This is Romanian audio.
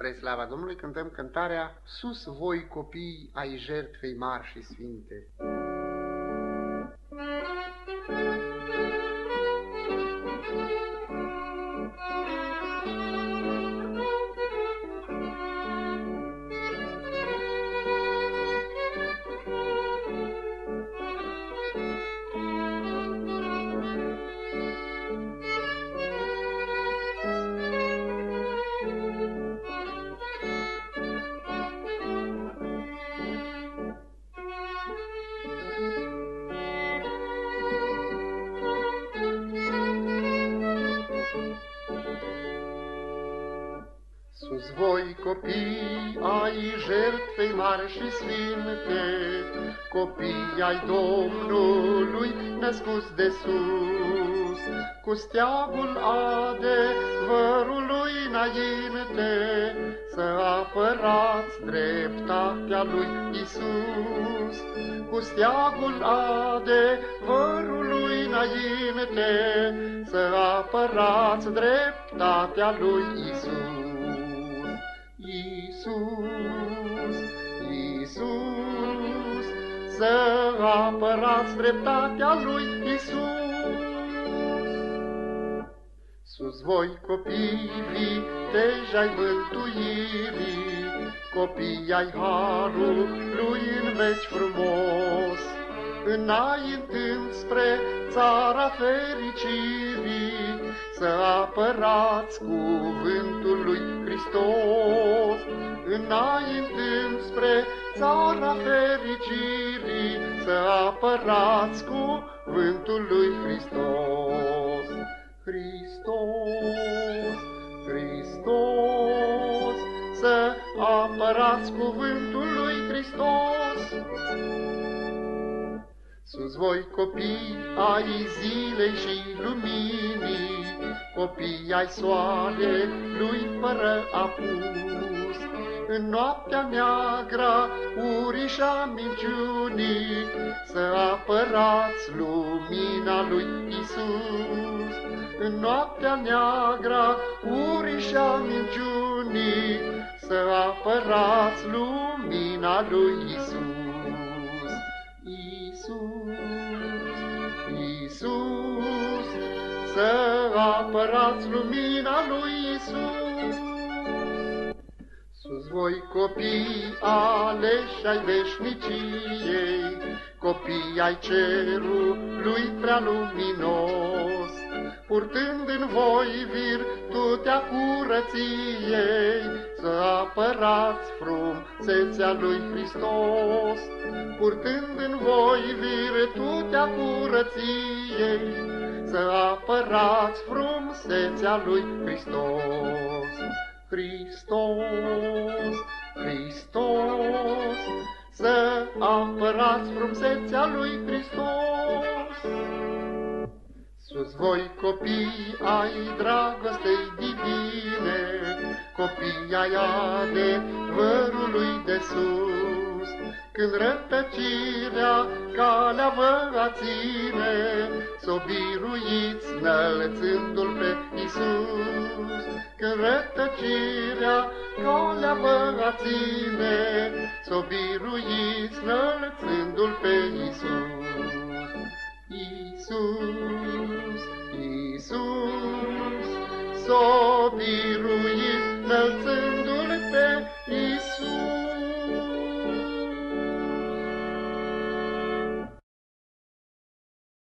Spre slava Domnului cântăm cântarea Sus voi copii ai jertfei mari și sfinte. Copii ai jertfei mari și sfinte, Copii ai Domnului născuți de sus, Cu steagul adevărului înainte, Să apărați dreptatea lui Isus. Cu steagul adevărului înainte, Să apărați dreptatea lui Isus. Iisus, Iisus, să apărați dreptatea lui Iisus. Sus voi copii viteji ai mântuirii, copii ai harului în veci frumos, înaintând spre țara fericirii, să apărați cuvântul lui Hristos, înaintând spre țara fericirii, să apărați cuvântul lui Hristos. Hristos, Hristos, să apărați cuvântul lui Hristos. Sus voi copii ai zilei și luminii, Copii ai lui fără apus, În noaptea neagră urișa minciunii, Să apărați lumina lui Isus. În noaptea neagră urișa minciunii, Să apărați lumina lui Isus. Să apărați lumina lui Isus. Sus voi copii aleși ai veșniciei, copii ai cerului prea luminos, purtând în voi virtutea curăției, să apărați frumsețea lui Hristos, purtând în voi virtutea curăției, să apărați frumsețea lui Hristos. Hristos, Hristos, să apărați frumsețea lui Hristos. Sus voi copii ai dragostei divine, copii ai adevărului de sus, când rătăcirea calea vă ține, să o biruiți înălțându-L pe Iisus. Când rătăcirea calea vă ține, să o biruiți înălțându-L pe Iisus. Iisus, Iisus, să o biruiți înălțându-L pe Iisus.